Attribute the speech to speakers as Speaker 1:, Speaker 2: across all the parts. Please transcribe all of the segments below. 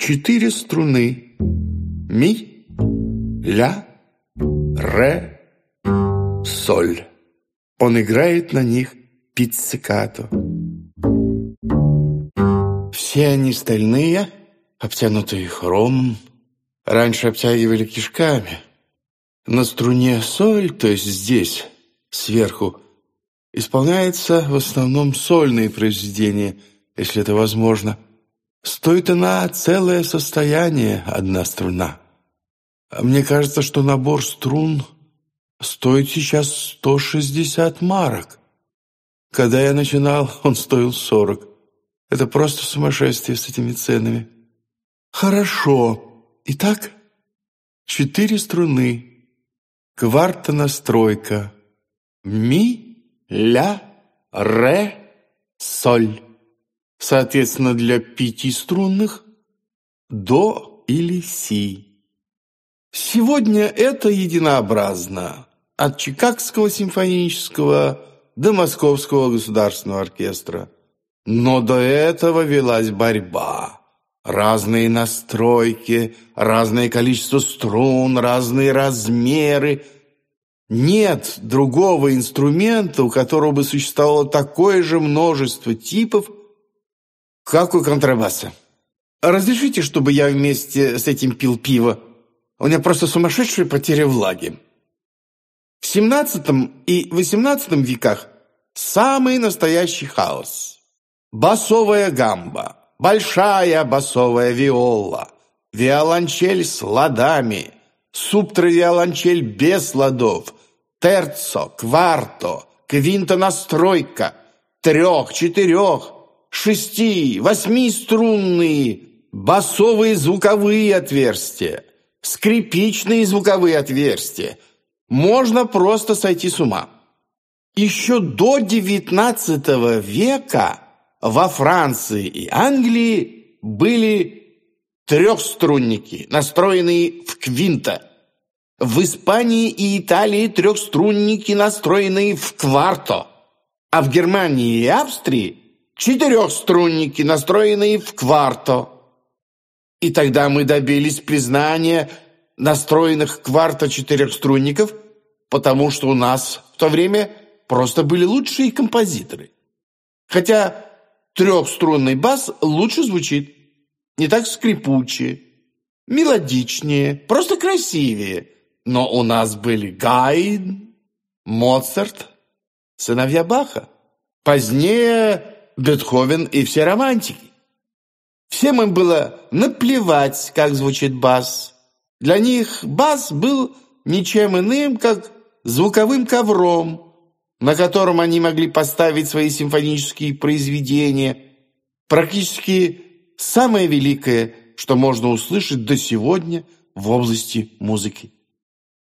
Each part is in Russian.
Speaker 1: четыре струны. Ми, ля, ре, соль. Он играет на них пиццикату. Все они стальные, обтянутые хромом. Раньше обтягивали кишками. На струне соль, то есть здесь, сверху, исполняется в основном сольные произведения, если это возможно – Стоит она целое состояние, одна струна. Мне кажется, что набор струн стоит сейчас 160 марок. Когда я начинал, он стоил 40. Это просто сумасшествие с этими ценами. Хорошо. Итак, четыре струны. Кварта настройка. Ми, ля, ре, соль. Соответственно, для пятиструнных «до» или «си». Сегодня это единообразно. От Чикагского симфонического до Московского государственного оркестра. Но до этого велась борьба. Разные настройки, разное количество струн, разные размеры – нет другого инструмента, у которого бы существовало такое же множество типов «Как у контрабаса?» «Разрешите, чтобы я вместе с этим пил пиво? У меня просто сумасшедшая потеря влаги». В семнадцатом и восемнадцатом веках самый настоящий хаос. Басовая гамба, большая басовая виола, виолончель с ладами, субтравиолончель без ладов, терцо, кварто, квинтонастройка, трех, четырех – шести, восьмиструнные, басовые звуковые отверстия, скрипичные звуковые отверстия. Можно просто сойти с ума. Еще до XIX века во Франции и Англии были трехструнники, настроенные в квинта. В Испании и Италии трехструнники, настроенные в кварто. А в Германии и Австрии четырехструнники, настроенные в кварто. И тогда мы добились признания настроенных кварто четырехструнников, потому что у нас в то время просто были лучшие композиторы. Хотя трехструнный бас лучше звучит, не так скрипуче, мелодичнее, просто красивее. Но у нас были Гайд, Моцарт, сыновья Баха. Позднее Бетховен и все романтики. Всем им было наплевать, как звучит бас. Для них бас был ничем иным, как звуковым ковром, на котором они могли поставить свои симфонические произведения, практически самое великое, что можно услышать до сегодня в области музыки.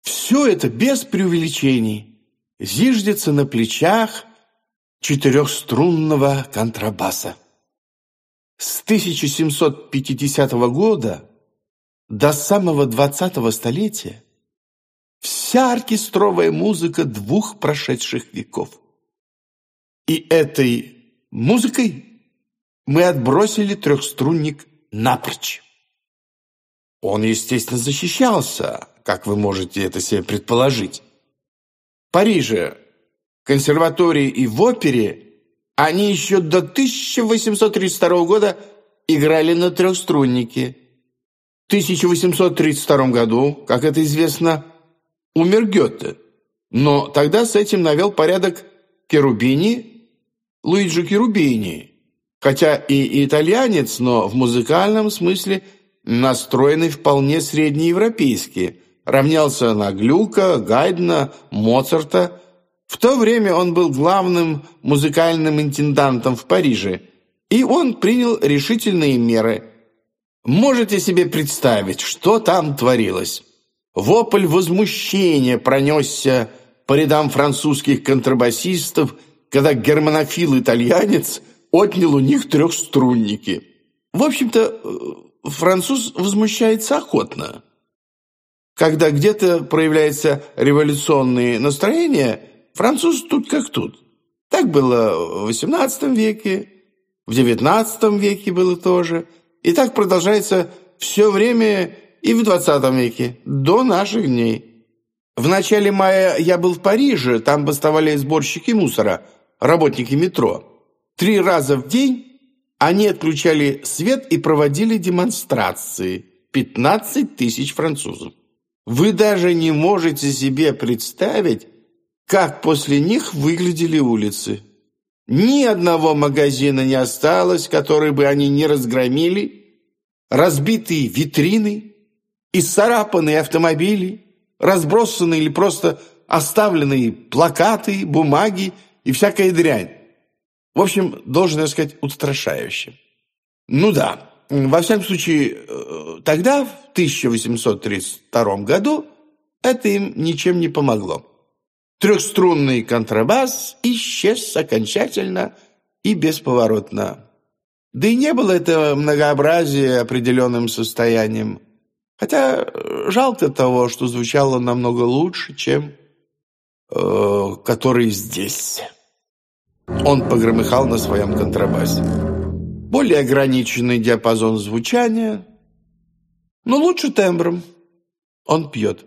Speaker 1: Все это без преувеличений зиждется на плечах – четырехструнного контрабаса. С 1750 года до самого 20 столетия вся оркестровая музыка двух прошедших веков. И этой музыкой мы отбросили трехструнник напрочь. Он, естественно, защищался, как вы можете это себе предположить. В Париже консерватории и в опере, они еще до 1832 года играли на трехструннике. В 1832 году, как это известно, умер Гёте, но тогда с этим навел порядок Керубини, Луиджи Керубини, хотя и итальянец, но в музыкальном смысле настроенный вполне среднеевропейски, равнялся на Глюка, Гайдна, Моцарта – в то время он был главным музыкальным интендантом в Париже, и он принял решительные меры. Можете себе представить, что там творилось? Вопль возмущения пронесся по рядам французских контрабасистов, когда германофил-итальянец отнял у них трехструнники. В общем-то, э, француз возмущается охотно. Когда где-то проявляются революционные настроения – Француз тут как тут. Так было в XVIII веке, в XIX веке было тоже. И так продолжается все время и в XX веке, до наших дней. В начале мая я был в Париже, там бастовали сборщики мусора, работники метро. Три раза в день они отключали свет и проводили демонстрации. 15 тысяч французов. Вы даже не можете себе представить, как после них выглядели улицы. Ни одного магазина не осталось, который бы они не разгромили. Разбитые витрины, исцарапанные автомобили, разбросанные или просто оставленные плакаты, бумаги и всякая дрянь. В общем, должен я сказать, устрашающе. Ну да, во всяком случае, э, тогда, в 1832 году, это им ничем не помогло трехструнный контрабас исчез окончательно и бесповоротно. Да и не было это многообразие определенным состоянием. Хотя э, жалко того, что звучало намного лучше, чем э, который здесь. Он погромыхал на своем контрабасе. Более ограниченный диапазон звучания, но лучше тембром. Он пьет.